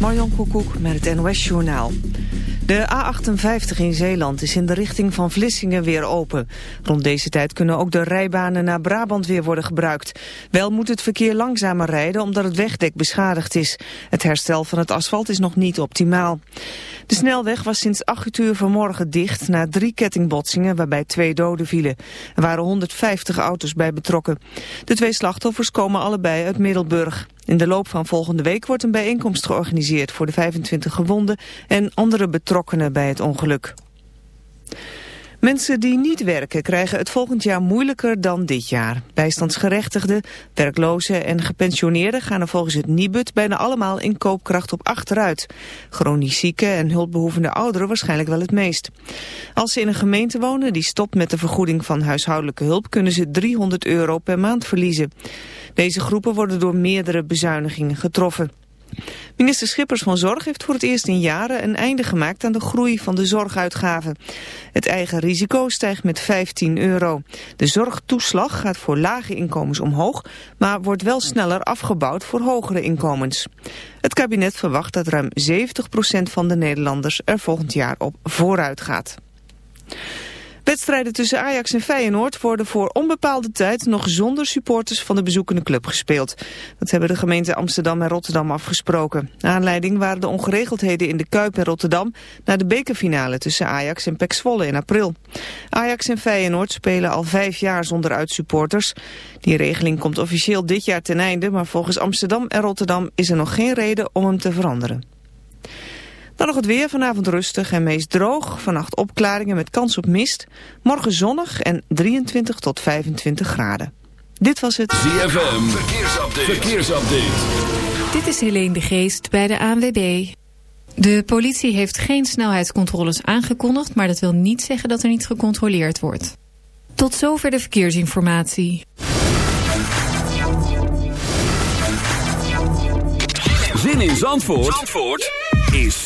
Marjan Koekoek met het NOS-journaal. De A58 in Zeeland is in de richting van Vlissingen weer open. Rond deze tijd kunnen ook de rijbanen naar Brabant weer worden gebruikt. Wel moet het verkeer langzamer rijden omdat het wegdek beschadigd is. Het herstel van het asfalt is nog niet optimaal. De snelweg was sinds 8 uur vanmorgen dicht na drie kettingbotsingen waarbij twee doden vielen. Er waren 150 auto's bij betrokken. De twee slachtoffers komen allebei uit Middelburg. In de loop van volgende week wordt een bijeenkomst georganiseerd voor de 25 gewonden en andere betrokkenen bij het ongeluk. Mensen die niet werken krijgen het volgend jaar moeilijker dan dit jaar. Bijstandsgerechtigden, werklozen en gepensioneerden gaan er volgens het Nibud bijna allemaal in koopkracht op achteruit. Chronisch zieke en hulpbehoevende ouderen waarschijnlijk wel het meest. Als ze in een gemeente wonen die stopt met de vergoeding van huishoudelijke hulp kunnen ze 300 euro per maand verliezen. Deze groepen worden door meerdere bezuinigingen getroffen. Minister Schippers van Zorg heeft voor het eerst in jaren een einde gemaakt aan de groei van de zorguitgaven. Het eigen risico stijgt met 15 euro. De zorgtoeslag gaat voor lage inkomens omhoog, maar wordt wel sneller afgebouwd voor hogere inkomens. Het kabinet verwacht dat ruim 70% van de Nederlanders er volgend jaar op vooruit gaat. Wedstrijden tussen Ajax en Feyenoord worden voor onbepaalde tijd nog zonder supporters van de bezoekende club gespeeld. Dat hebben de gemeenten Amsterdam en Rotterdam afgesproken. Aanleiding waren de ongeregeldheden in de Kuip en Rotterdam na de bekerfinale tussen Ajax en PEC Zwolle in april. Ajax en Feyenoord spelen al vijf jaar zonder uitsupporters. Die regeling komt officieel dit jaar ten einde, maar volgens Amsterdam en Rotterdam is er nog geen reden om hem te veranderen. Dan nog het weer, vanavond rustig en meest droog. Vannacht opklaringen met kans op mist. Morgen zonnig en 23 tot 25 graden. Dit was het ZFM Verkeersupdate. Verkeersupdate. Dit is Helene de Geest bij de ANWB. De politie heeft geen snelheidscontroles aangekondigd... maar dat wil niet zeggen dat er niet gecontroleerd wordt. Tot zover de verkeersinformatie. Zin in Zandvoort? Zandvoort? is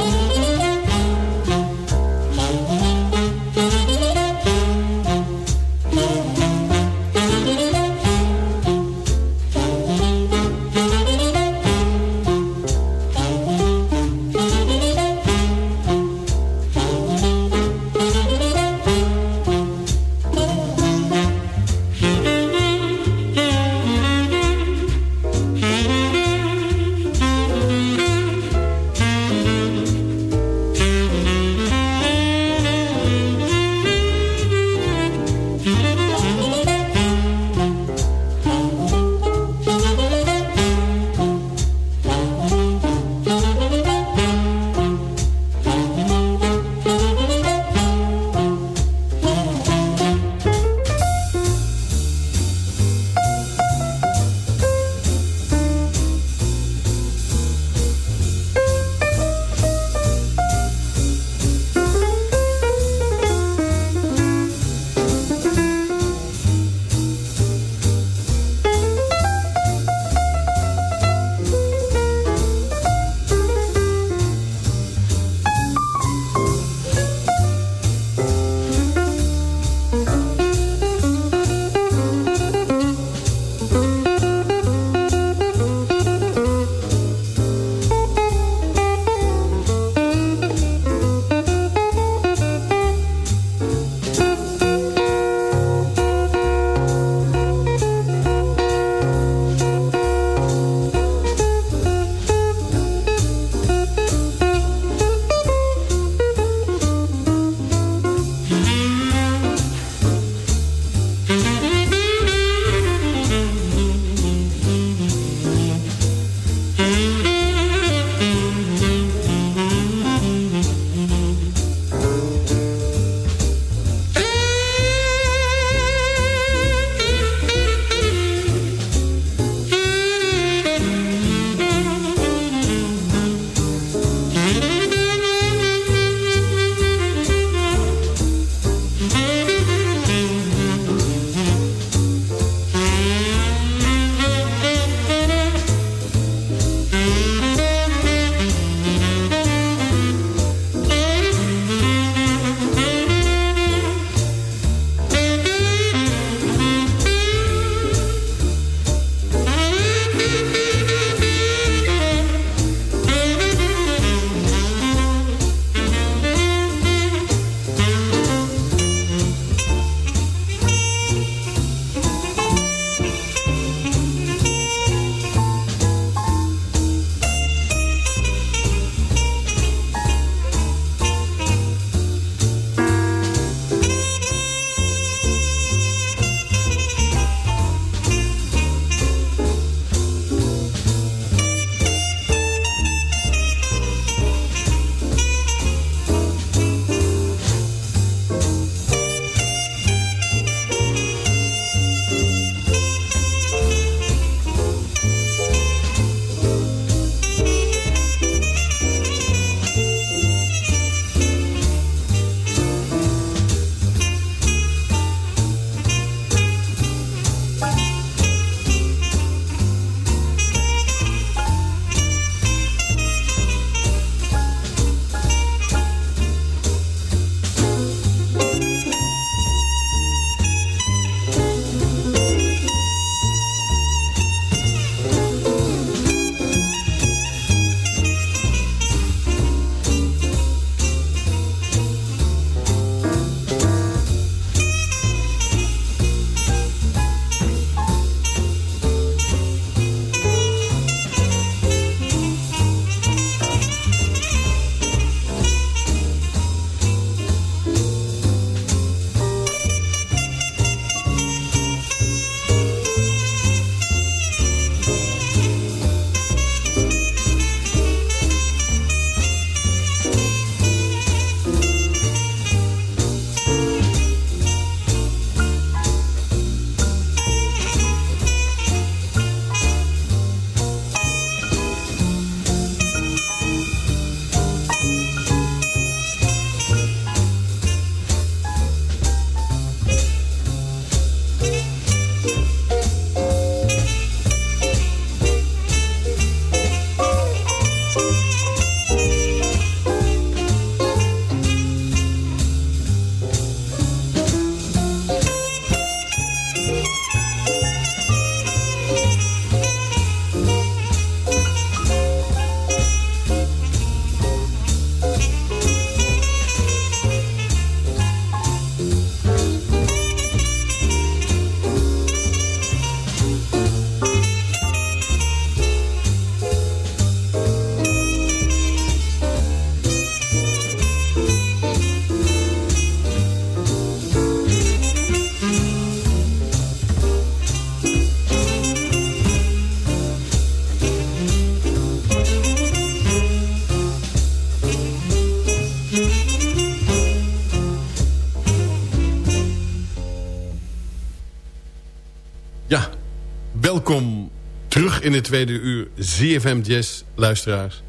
Tweede uur ZFM Jazz, luisteraars.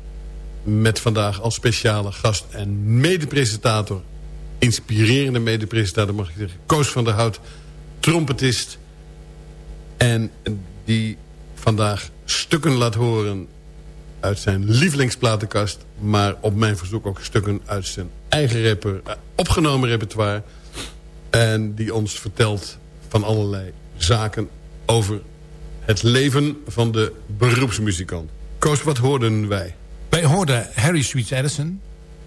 Met vandaag als speciale gast en medepresentator... inspirerende medepresentator mag ik zeggen... Koos van der Hout, trompetist... en die vandaag stukken laat horen uit zijn lievelingsplatenkast... maar op mijn verzoek ook stukken uit zijn eigen rapper, eh, opgenomen repertoire... en die ons vertelt van allerlei zaken over het leven van de beroepsmuzikant. Koos, wat hoorden wij? Wij hoorden Harry Sweets Edison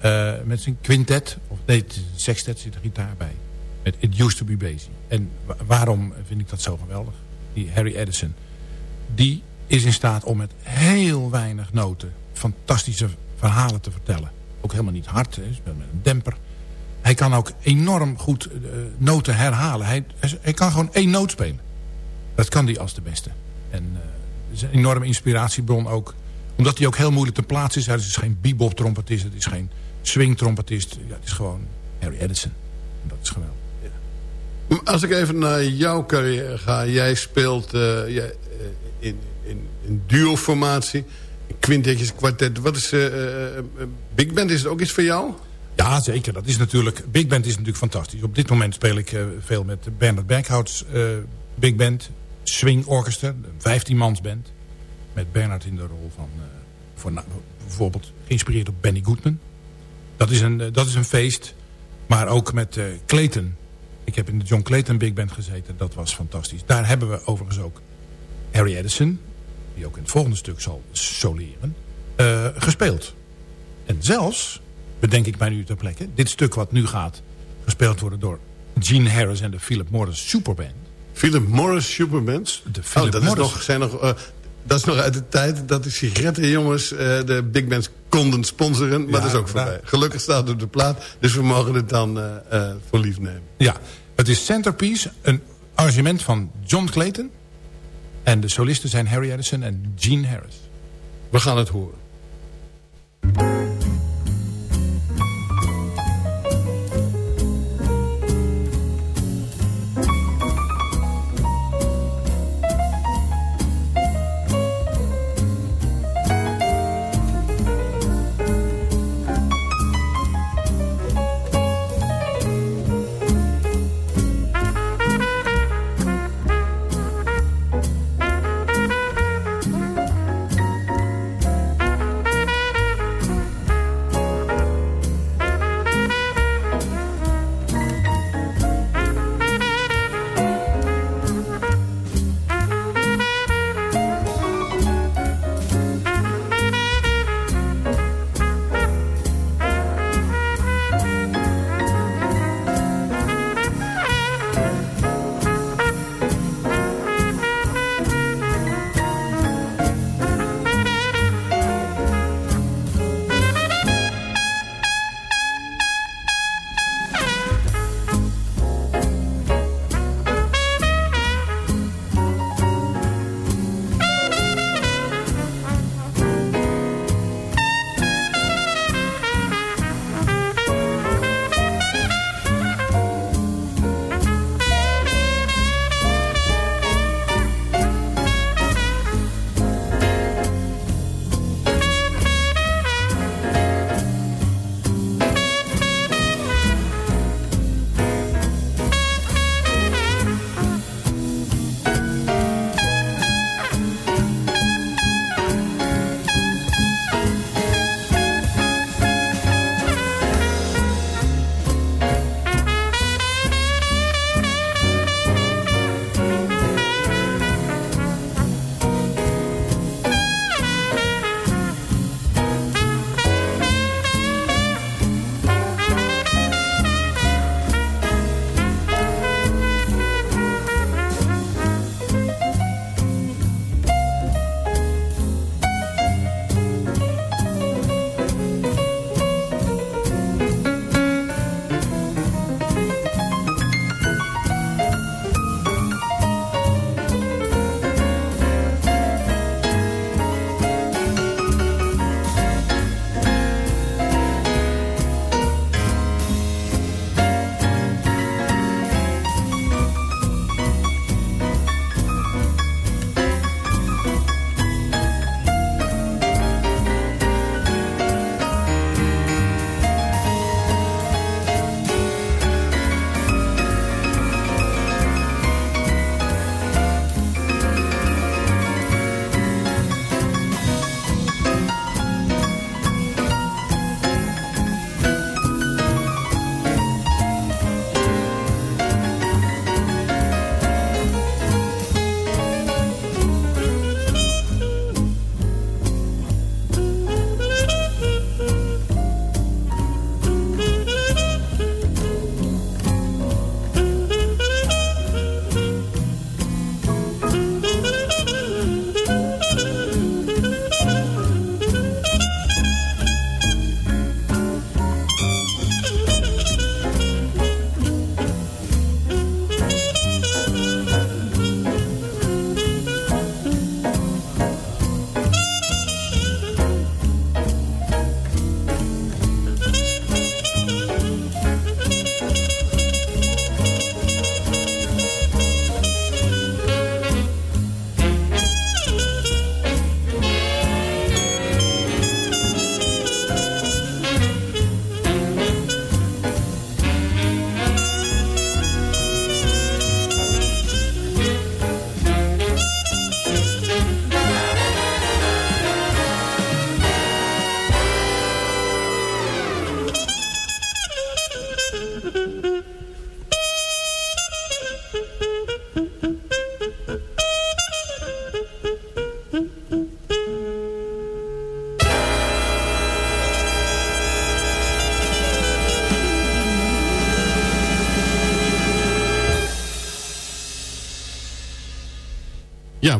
uh, met zijn quintet. Of nee, sextet zit er gitaar bij. Met It Used To Be Basie. En waarom vind ik dat zo geweldig? Die Harry Edison. Die is in staat om met heel weinig noten... fantastische verhalen te vertellen. Ook helemaal niet hard, hè, met een demper. Hij kan ook enorm goed uh, noten herhalen. Hij, hij kan gewoon één noot spelen. Dat kan hij als de beste. En uh, is een enorme inspiratiebron ook. Omdat hij ook heel moeilijk te plaatsen is. Hij is geen bebop trompetist. Het is geen swing trompetist. Ja, het is gewoon Harry Edison. Dat is geweldig. Ja. Als ik even naar jouw carrière ga. Jij speelt uh, jij, in, in, in duo-formatie. Quintetjes, kwartet. Wat is Big Band? Is het ook iets voor jou? Ja, zeker. Dat is natuurlijk, Big Band is natuurlijk fantastisch. Op dit moment speel ik uh, veel met Bernard Berghouts Big Band. Swing Orchestra, een 15 mans band. Met Bernard in de rol van, uh, voor, bijvoorbeeld geïnspireerd op Benny Goodman. Dat is een, dat is een feest. Maar ook met Clayton. Ik heb in de John Clayton Big Band gezeten. Dat was fantastisch. Daar hebben we overigens ook Harry Edison. Die ook in het volgende stuk zal soleren. gespeeld. En zelfs bedenk ik mij nu ter plekke. Dit stuk wat nu gaat gespeeld worden door Gene Harris en de Philip Morris Superband. Philip Morris Superband? De Philip oh, dat Morris. Is nog, zijn nog, uh, dat is nog uit de tijd dat de sigarettenjongens uh, de big bands konden sponsoren. Maar ja, dat is ook voorbij. Gelukkig staat het op de plaat, dus we mogen het dan uh, voor lief nemen. Ja, het is Centerpiece, een arrangement van John Clayton. En de solisten zijn Harry Edison en Gene Harris. We gaan het horen.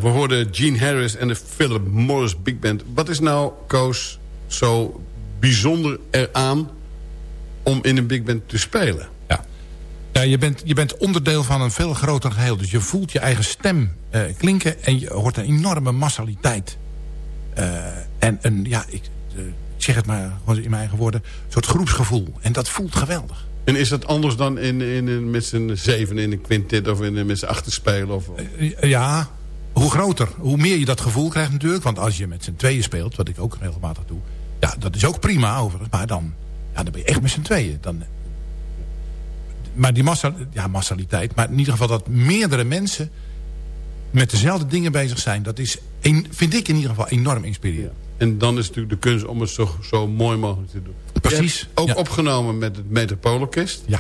We hoorden Gene Harris en de Philip Morris Big Band. Wat is nou, Koos, zo bijzonder eraan om in een big band te spelen? Ja, ja je, bent, je bent onderdeel van een veel groter geheel. Dus je voelt je eigen stem uh, klinken en je hoort een enorme massaliteit. Uh, en een, ja, ik, uh, ik zeg het maar gewoon in mijn eigen woorden, een soort groepsgevoel. En dat voelt geweldig. En is dat anders dan in, in, in met z'n zeven in een quintet of in, met z'n achter spelen? Of... Ja, hoe groter, hoe meer je dat gevoel krijgt natuurlijk. Want als je met z'n tweeën speelt, wat ik ook regelmatig doe... ja, dat is ook prima overigens. Maar dan, ja, dan ben je echt met z'n tweeën. Dan, maar die massa, ja, massaliteit... maar in ieder geval dat meerdere mensen... met dezelfde dingen bezig zijn... dat is, een, vind ik in ieder geval enorm inspirerend. En dan is natuurlijk de kunst om het zo, zo mooi mogelijk te doen. Precies. Ook ja. opgenomen met het Metropoolorkest. Ja.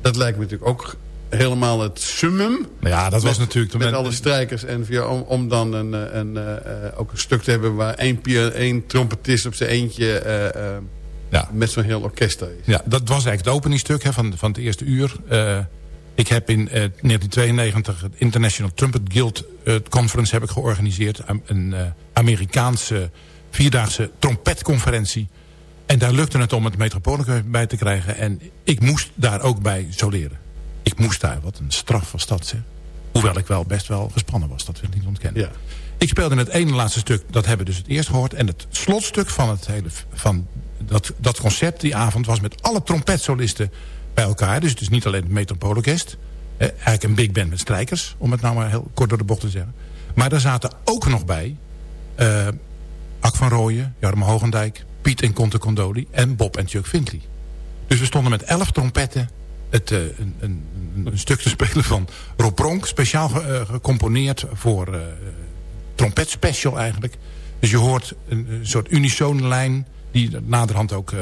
Dat lijkt me natuurlijk ook helemaal het summum. Ja, dat was met, natuurlijk... Met alle strijkers en via, om, om dan een, een, een, ook een stuk te hebben... waar één, één trompetist op zijn eentje uh, uh, ja. met zo'n heel orkest is. Ja, dat was eigenlijk het openingstuk hè, van, van het eerste uur. Ik heb in 1992 het International Trumpet Guild Conference heb ik georganiseerd. Een Amerikaanse vierdaagse trompetconferentie. En daar lukte het om het Metropoolorkest bij te krijgen. En ik moest daar ook bij soleren. Ik moest daar, wat een straf was dat zeg. Hoewel ik wel best wel gespannen was, dat wil ik niet ontkennen. Ja. Ik speelde in het ene laatste stuk, dat hebben we dus het eerst gehoord. En het slotstuk van, het hele, van dat, dat concert die avond was met alle trompetsolisten bij elkaar. Dus het is niet alleen het Metropoolorkest. Eh, eigenlijk een big band met strijkers, om het nou maar heel kort door de bocht te zeggen. Maar daar zaten ook nog bij... Uh, Ak van Rooyen, Jarmo Hogendijk, Piet en Conte Condoli en Bob en Chuck Findley. Dus we stonden met elf trompetten uh, een, een, een, stuk te spelen van Rob Pronk. Speciaal ge, uh, gecomponeerd voor uh, trompet special eigenlijk. Dus je hoort een, een soort unisone lijn die naderhand ook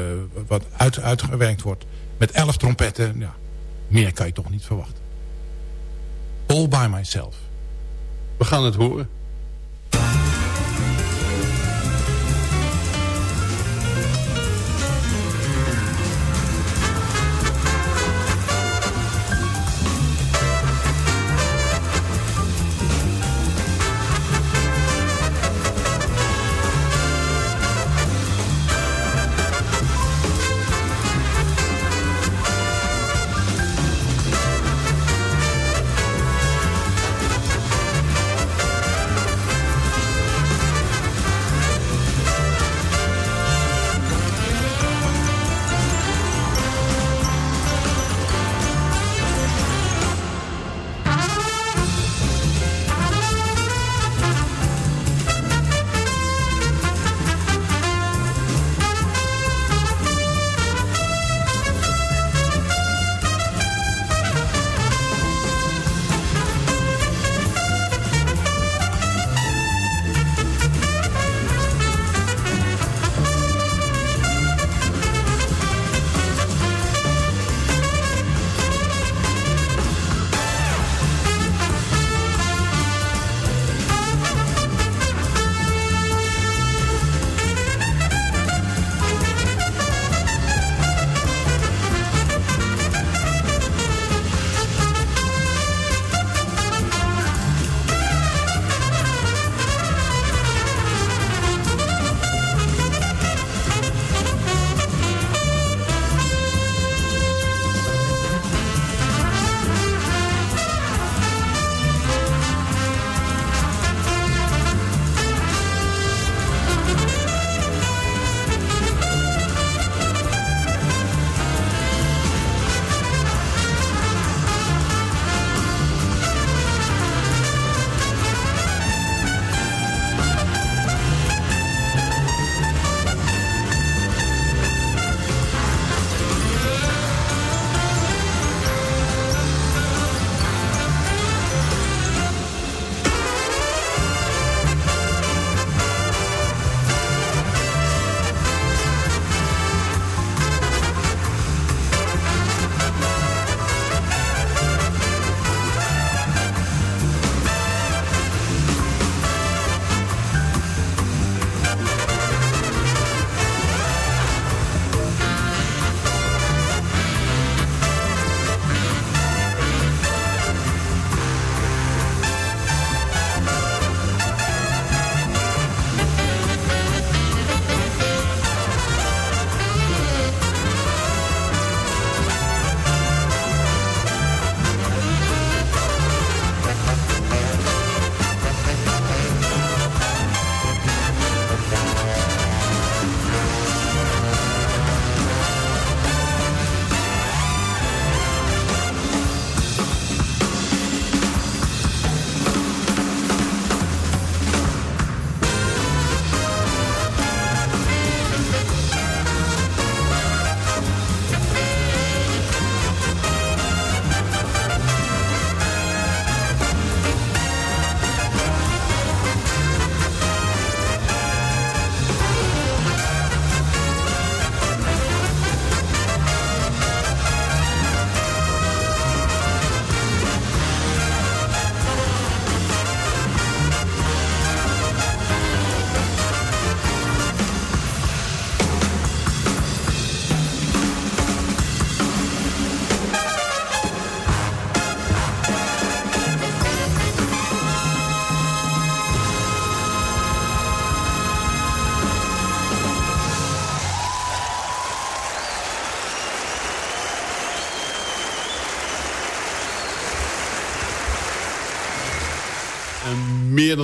wat uit, uitgewerkt wordt. Met elf trompetten, ja, meer kan je toch niet verwachten. All by myself. We gaan het horen.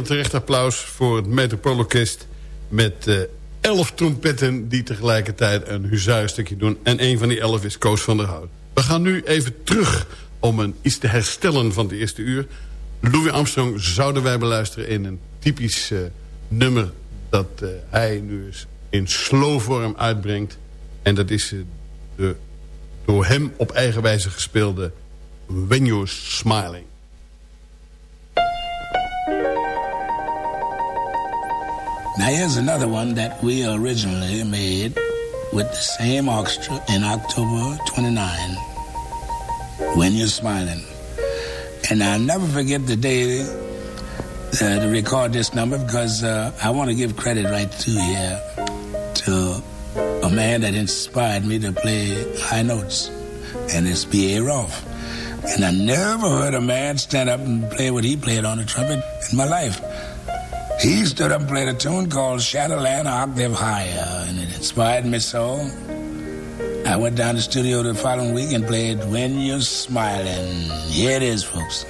Een terecht applaus voor het Metropoolorkest... met uh, elf trompetten die tegelijkertijd een huzaarenstukje doen. En een van die elf is Koos van der Hout. We gaan nu even terug om een, iets te herstellen van de eerste uur. Louis Armstrong zouden wij beluisteren in een typisch uh, nummer... dat uh, hij nu eens in slow vorm uitbrengt. En dat is de door hem op eigen wijze gespeelde When You're Smiling. Now here's another one that we originally made with the same orchestra in October 29. When You're Smiling. And I'll never forget the day uh, to record this number because uh, I want to give credit right to here to a man that inspired me to play high notes, and it's B.A. Rolfe. And I never heard a man stand up and play what he played on the trumpet in my life. He stood up and played a tune called Shadowland Octave Higher, and it inspired me so. I went down to the studio the following week and played When You're Smiling. Here it is, folks.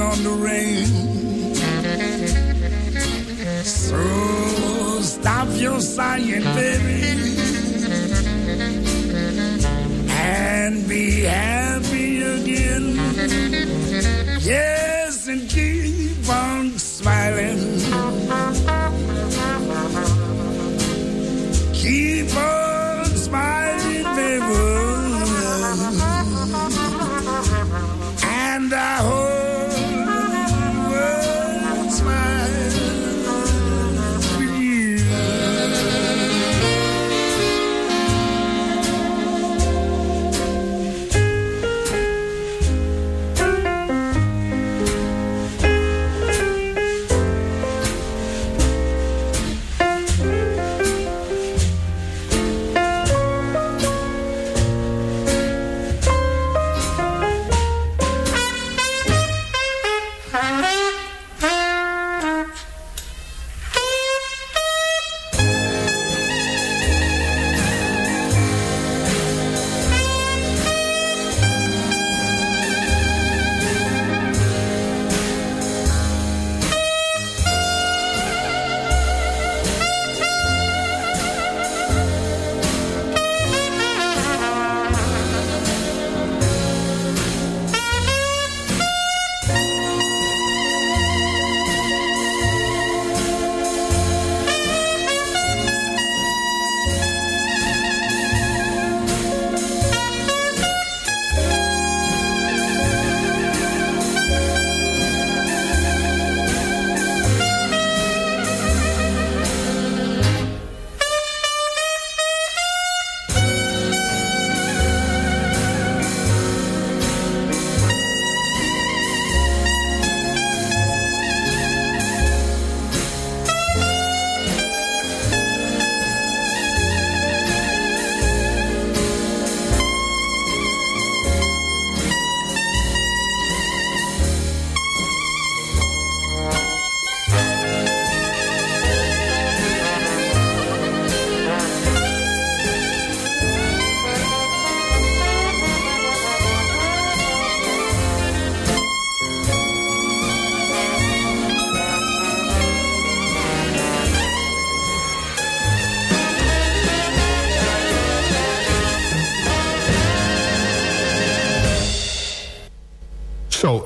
On the rain. So stop your sighing, baby, and be happy again. Yes, and keep on smiling.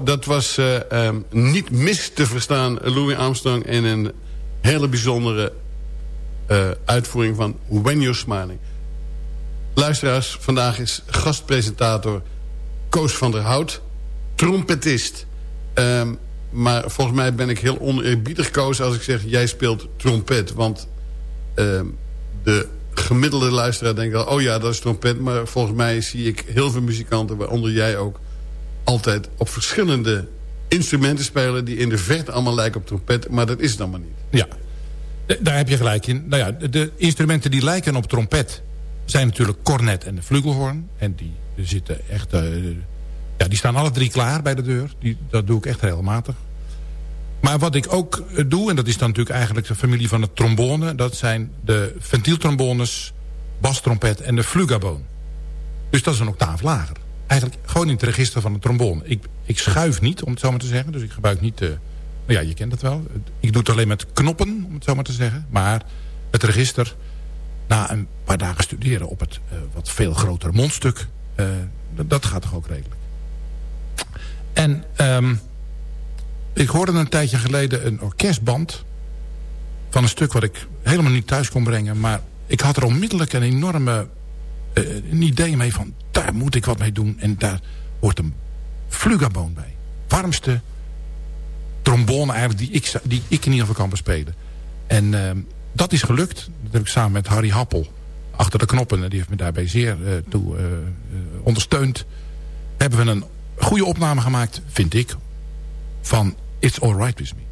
Dat was uh, niet mis te verstaan Louis Armstrong... in een hele bijzondere uh, uitvoering van When You're Smiling. Luisteraars, vandaag is gastpresentator Koos van der Hout... trompetist. Um, maar volgens mij ben ik heel oneerbiedig, Koos... als ik zeg, jij speelt trompet. Want um, de gemiddelde luisteraar denkt al... oh ja, dat is trompet. Maar volgens mij zie ik heel veel muzikanten, waaronder jij ook... altijd op verschillende instrumenten spelen... die in de verte allemaal lijken op trompet. Maar dat is het maar niet. Ja, daar heb je gelijk in. Nou ja, de instrumenten die lijken op trompet... zijn natuurlijk cornet en de flugelhorn. En die zitten echt... Uh, ja, die staan alle drie klaar bij de deur. Die, dat doe ik echt regelmatig. Maar wat ik ook eh, doe, en dat is dan natuurlijk eigenlijk de familie van de trombone... dat zijn de ventieltrombones, bastrompet en de flugaboon. Dus dat is een octaaf lager. Eigenlijk gewoon in het register van de trombone. Ik, ik schuif niet, om het zo maar te zeggen. Dus ik gebruik niet... Uh, nou ja, je kent het wel. Ik doe het alleen met knoppen, om het zo maar te zeggen. Maar het register, na een paar dagen studeren op het uh, wat veel grotere mondstuk... Uh, dat gaat toch ook redelijk. En... Um, ik hoorde een tijdje geleden een orkestband... van een stuk wat ik helemaal niet thuis kon brengen. Maar ik had er onmiddellijk een enorme een idee mee van... daar moet ik wat mee doen. En daar hoort een flugaboon bij. Warmste trombone eigenlijk die ik, die ik in ieder geval kan bespelen. En uh, dat is gelukt. Dat heb ik samen met Harry Happel achter de knoppen. Die heeft me daarbij zeer uh, toe ondersteund. Hebben we een goede opname gemaakt, vind ik... van It's All Right With Me.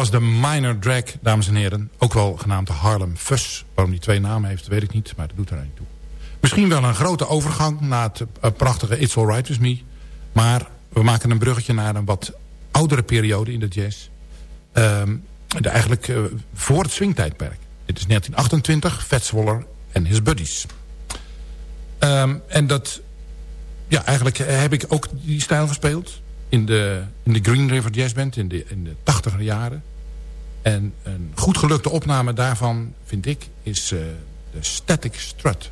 Was de Minor Drag, dames en heren. Ook wel genaamd de Harlem Fuss. Waarom die twee namen heeft, weet ik niet, maar dat doet er niet toe. Misschien wel een grote overgang naar het eh, prachtige It's Alright With Me. Maar we maken een bruggetje naar een wat oudere periode in de jazz. De, eigenlijk uh, voor het swingtijdperk. Dit is 1928, Fats Waller en His Buddies. Um, en dat... Ja, eigenlijk heb ik ook die stijl gespeeld. In de, in de Green River Jazz Band in de, in de 80 jaren. En een goed gelukte opname daarvan, vind ik, is uh, de Static Strut.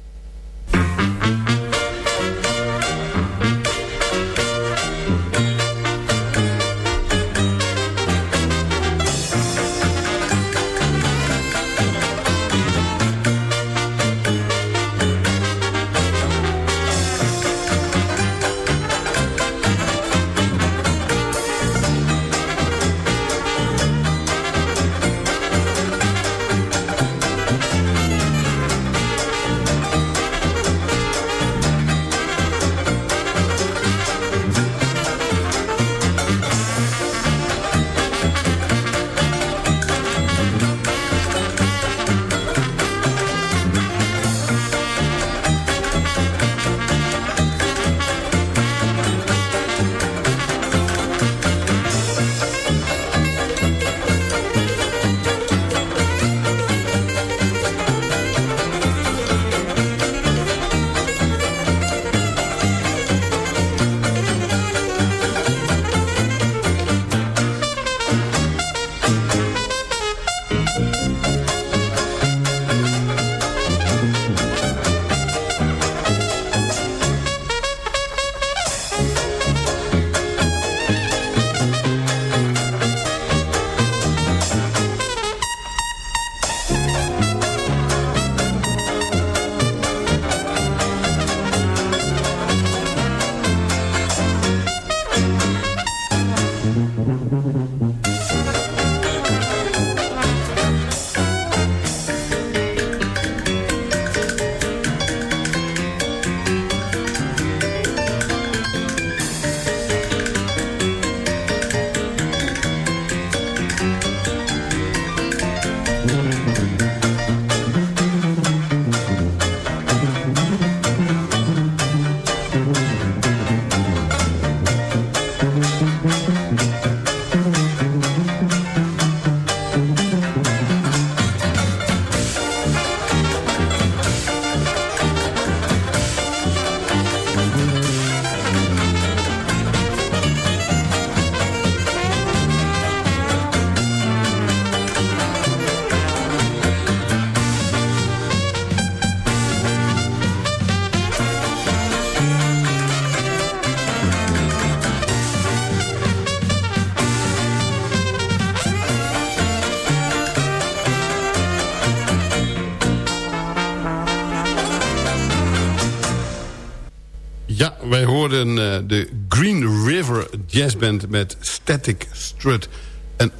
Jazzband met Static Strut. Een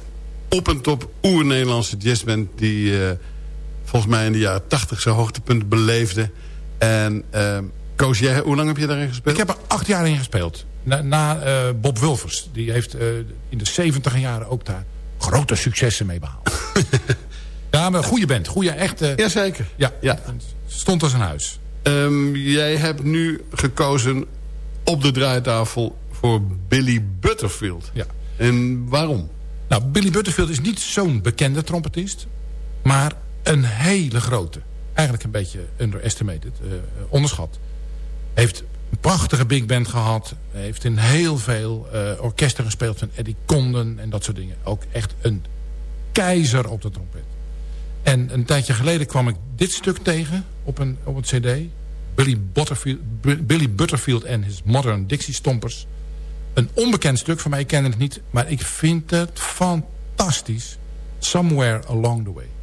op en top oer-Nederlandse jazzband... die uh, volgens mij in de jaren tachtig zijn hoogtepunt beleefde. En uh, Koos, jij, hoe lang heb je daarin gespeeld? Ik heb er acht jaar in gespeeld. Na, na uh, Bob Wulvers. Die heeft in de zeventig jaren ook daar grote successen mee behaald. ja, maar goede band. Goede, echte... Jazeker. Ja, ja. stond als een huis. Um, jij hebt nu gekozen op de draaitafel voor Billy Butterfield. Ja. En waarom? Nou, Billy Butterfield is niet zo'n bekende trompetist... maar een hele grote. Eigenlijk een beetje underestimated, uh, onderschat. Heeft een prachtige big band gehad. Heeft in heel veel uh, orkesten gespeeld van Eddie Condon en dat soort dingen. Ook echt een keizer op de trompet. En een tijdje geleden kwam ik dit stuk tegen op een, op een cd. Billy Butterfield, Billy Butterfield en his Modern Dixie Stompers. Een onbekend stuk, voor mij ik het niet. Maar ik vind het fantastisch. Somewhere Along the Way.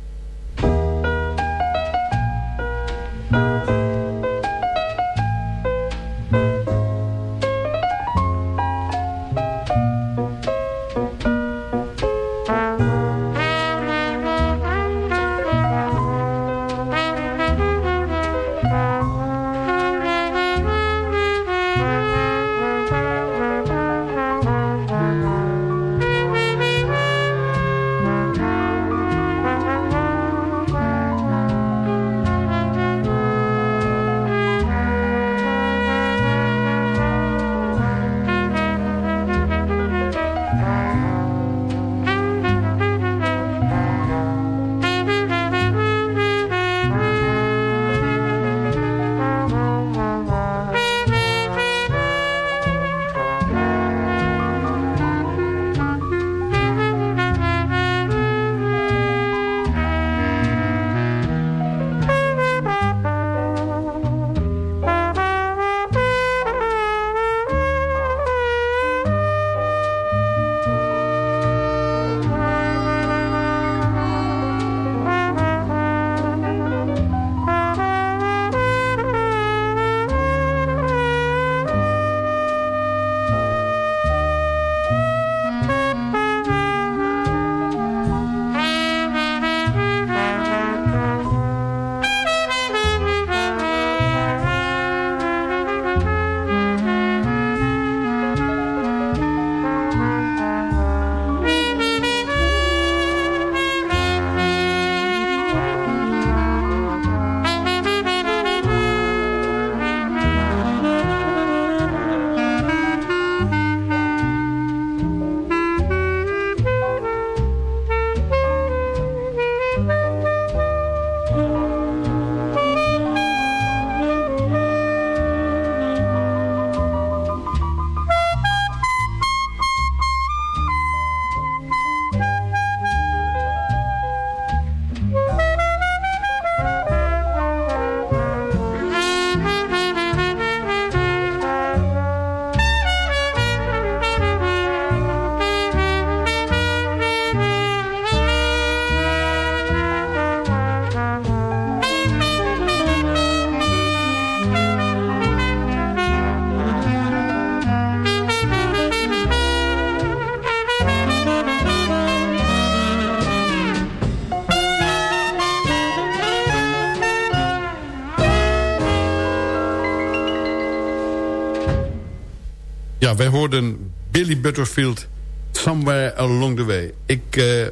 Ja, wij hoorden Billy Butterfield Somewhere Along the Way. Ik uh,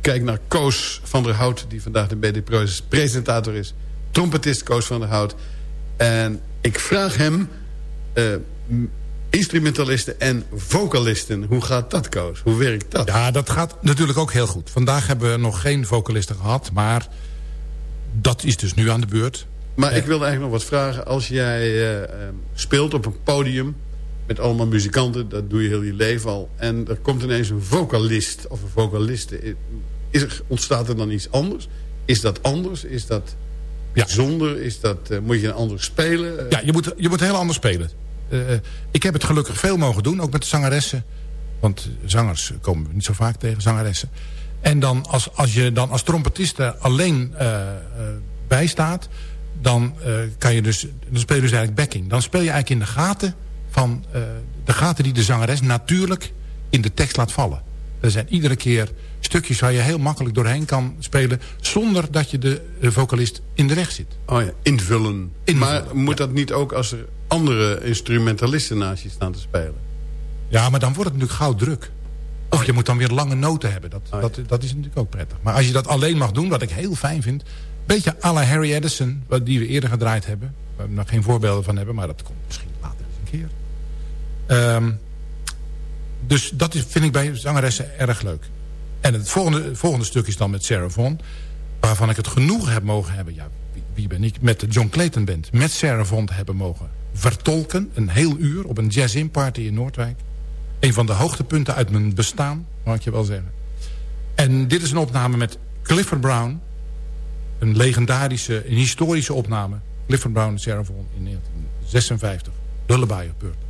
kijk naar Koos van der Hout... die vandaag de BD-presentator is. Trompetist Koos van der Hout. En ik vraag hem... Uh, instrumentalisten en vocalisten. Hoe gaat dat, Koos? Hoe werkt dat? Ja, dat gaat natuurlijk ook heel goed. Vandaag hebben we nog geen vocalisten gehad, maar dat is dus nu aan de beurt. Maar ik wilde eigenlijk nog wat vragen. Als jij uh, speelt op een podium met allemaal muzikanten... dat doe je heel je leven al... en er komt ineens een vocalist of een vocaliste... Is er, ontstaat er dan iets anders? Is dat anders? Is dat ja. bijzonder? Is dat, uh, moet je een ander spelen? Ja, je moet, je moet heel anders spelen. Uh, ik heb het gelukkig veel mogen doen, ook met de zangeressen. Want zangers komen we niet zo vaak tegen, zangeressen. En dan als, als je dan als trompetist alleen uh, uh, bij staat... dan kan je dus, dan speel je dus eigenlijk backing. Dan speel je eigenlijk in de gaten van de gaten die de zangeres natuurlijk in de tekst laat vallen. Er zijn iedere keer stukjes waar je heel makkelijk doorheen kan spelen... zonder dat je de, vocalist in de weg zit. Oh ja, invullen. maar moet dat niet ook als er andere instrumentalisten naast je staan te spelen? Ja, maar dan wordt het natuurlijk gauw druk. Of je moet dan weer lange noten hebben. Dat, oh dat, dat is natuurlijk ook prettig. Maar als je dat alleen mag doen, wat ik heel fijn vind... beetje à la Harry Edison, die we eerder gedraaid hebben... waar we nog geen voorbeelden van hebben... maar dat komt misschien later eens een keer. Um, dus dat vind ik bij zangeressen erg leuk. En het volgende, volgende stuk is dan met Sarah waarvan ik het genoeg heb mogen hebben... ja, wie, ben ik? Met de John Clayton Band. Met Sarah Vaughan hebben mogen vertolken. Een heel uur op een jazz-in party in Noordwijk. Een van de hoogtepunten uit mijn bestaan, mag je wel zeggen. En dit is een opname met Clifford Brown. Een legendarische, een historische opname. Clifford Brown en Sarah in 1956. Lullaby Bird.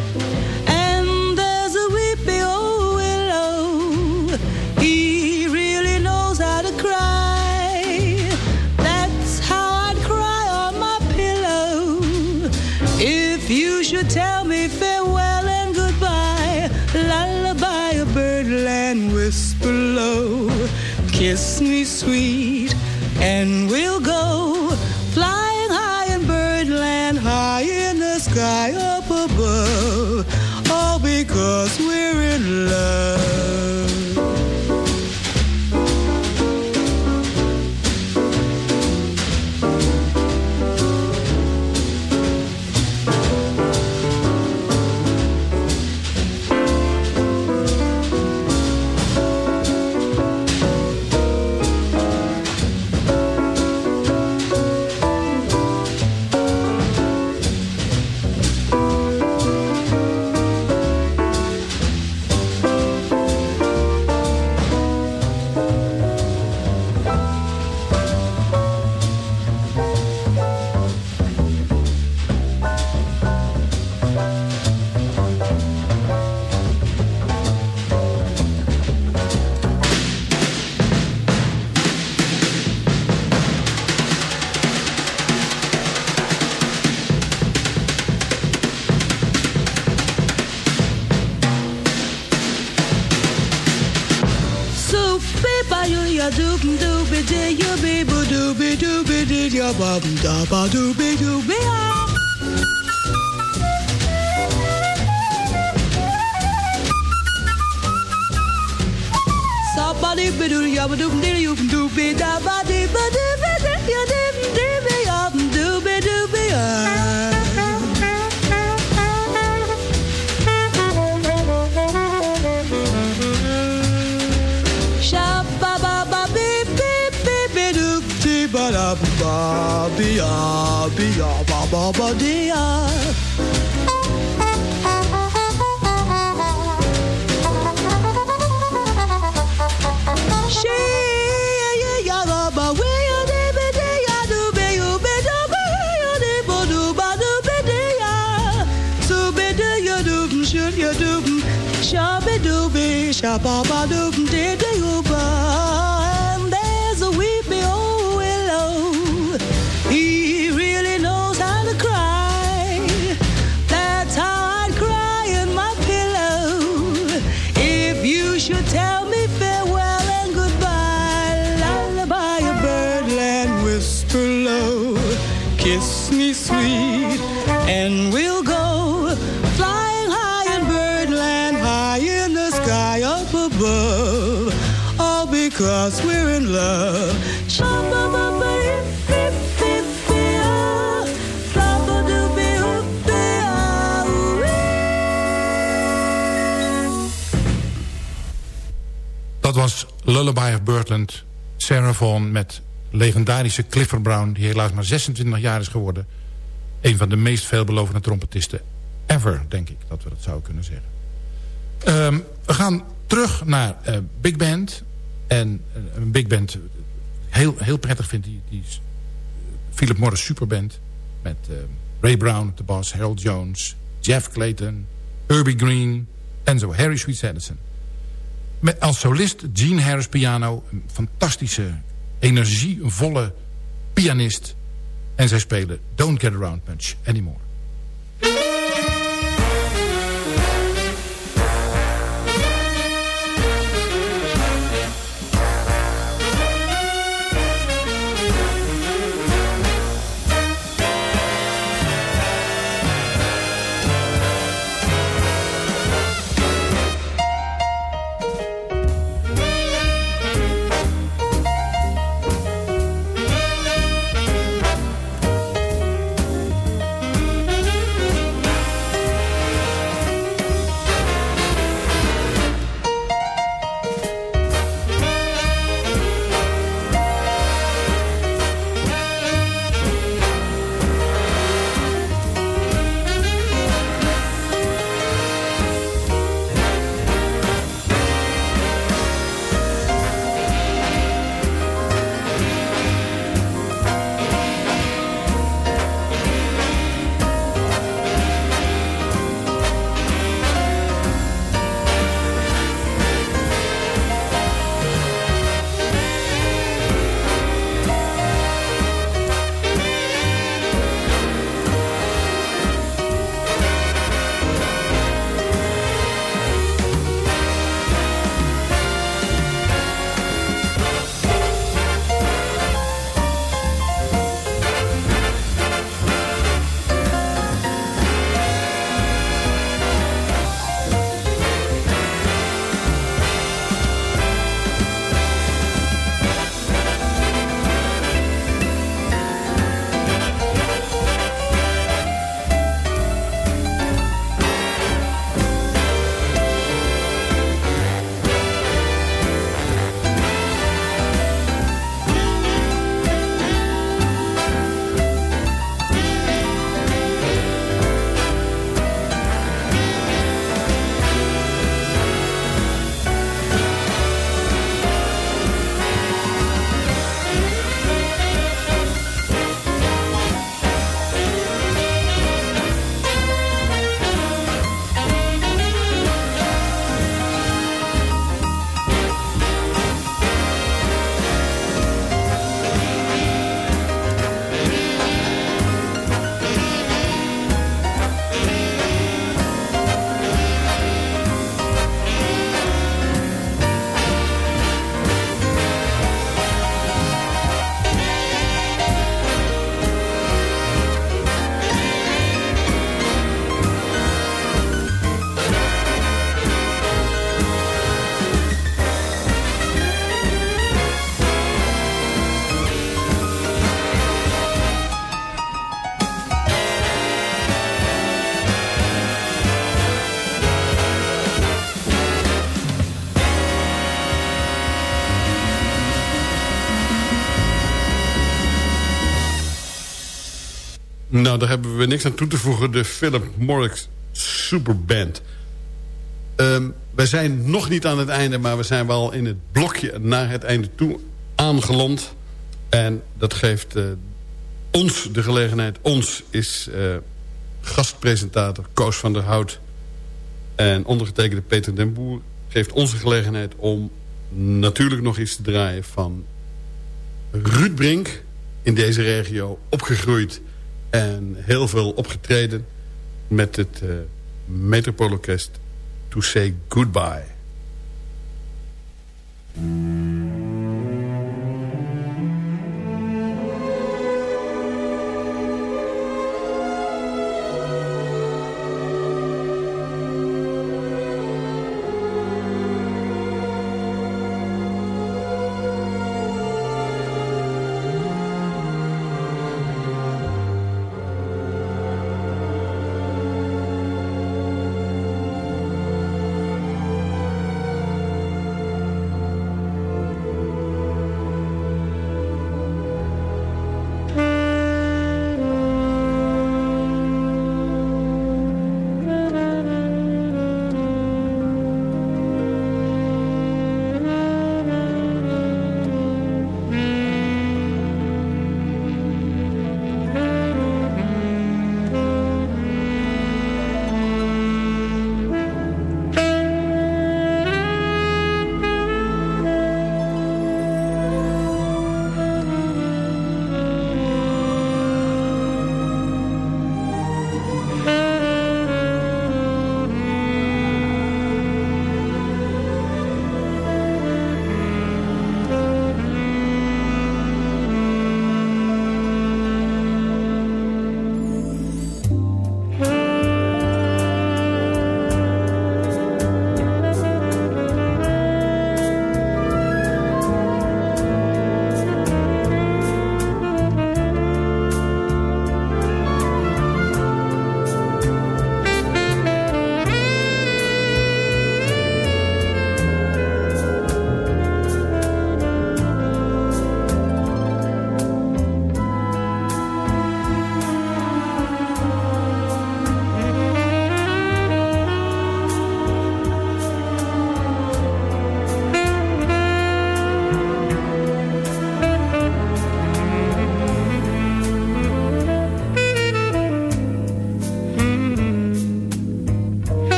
Kiss me sweet and we'll go Bobadilla. shabba ba doo Lullaby of Birdland. Sarah Vaughan met legendarische Clifford Brown... die helaas maar 26 jaar is geworden. Een van de meest veelbelovende trompetisten ever, denk ik. Dat we dat zouden kunnen zeggen. Ehm, we gaan terug naar eh, Big Band. En eh, een Big Band heel, heel prettig vindt die, die Philip Morris Superband. Met eh, Ray Brown de bas, Harold Jones, Jeff Clayton, Herbie Green en zo. Harry Sweet Addison. Met als solist Gene Harris piano. Een fantastische, energievolle pianist. En zij spelen Don't Get Around Much Anymore. Nou, daar hebben we niks aan toe te voegen. De Philip Morris Superband. Um, wij zijn nog niet aan het einde, maar we zijn wel in het blokje naar het einde toe aangeland. En dat geeft uh, ons de gelegenheid. Ons is uh, gastpresentator Koos van der Hout. En ondergetekende Peter den Boer geeft onze gelegenheid om natuurlijk nog iets te draaien van Ruud Brink. In deze regio opgegroeid en heel veel opgetreden met het uh, Metropoolorkest To Say Goodbye.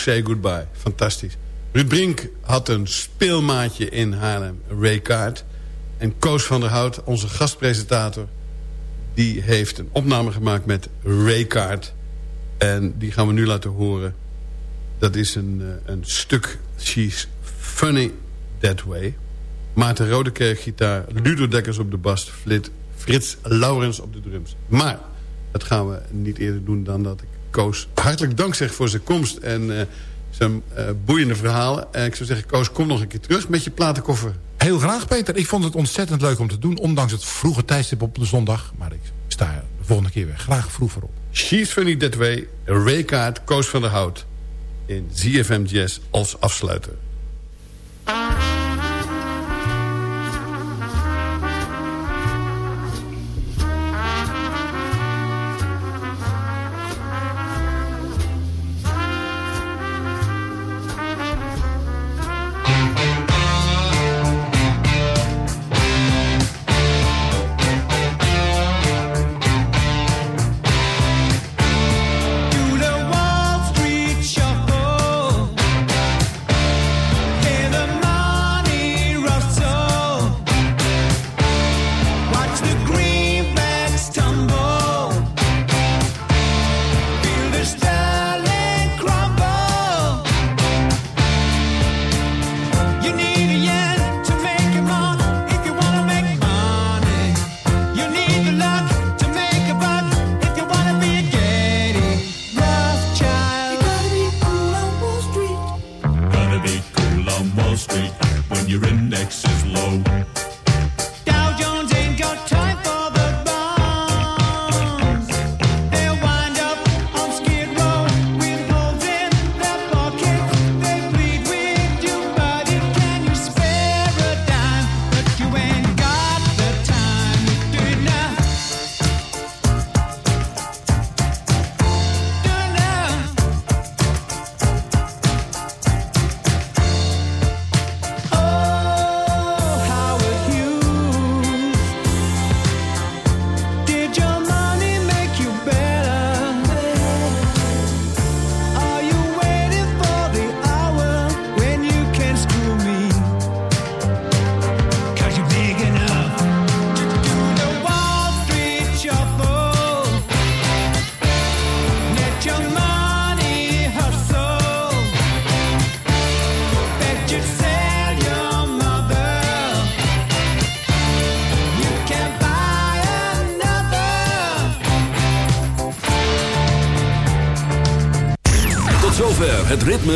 Say Goodbye. Fantastisch. Ruud Brink had een speelmaatje in Haarlem, Ray Kaart. En Koos van der Hout, onze gastpresentator... die heeft een opname gemaakt met Ray Kaart. En die gaan we nu laten horen. Dat is een, eh, een stuk She's Funny That Way. Maarten Rodekerk gitaar, Ludo Dekkers op de bas... Frits Laurens op de drums. Maar dat gaan we niet eerder doen dan dat ik Koos hartelijk dank zeg voor zijn komst en uh, zijn uh, boeiende verhalen. En ik zou zeggen, Koos, kom nog een keer terug met je platenkoffer. Heel graag, Peter. Ik vond het ontzettend leuk om te doen, ondanks het vroege tijdstip op de zondag. Maar ik sta volgende keer weer. Graag vroeg voorop. She's Funny That Way, Raykaart, Koos van der Hout. In ZFM Jazz als afsluiter.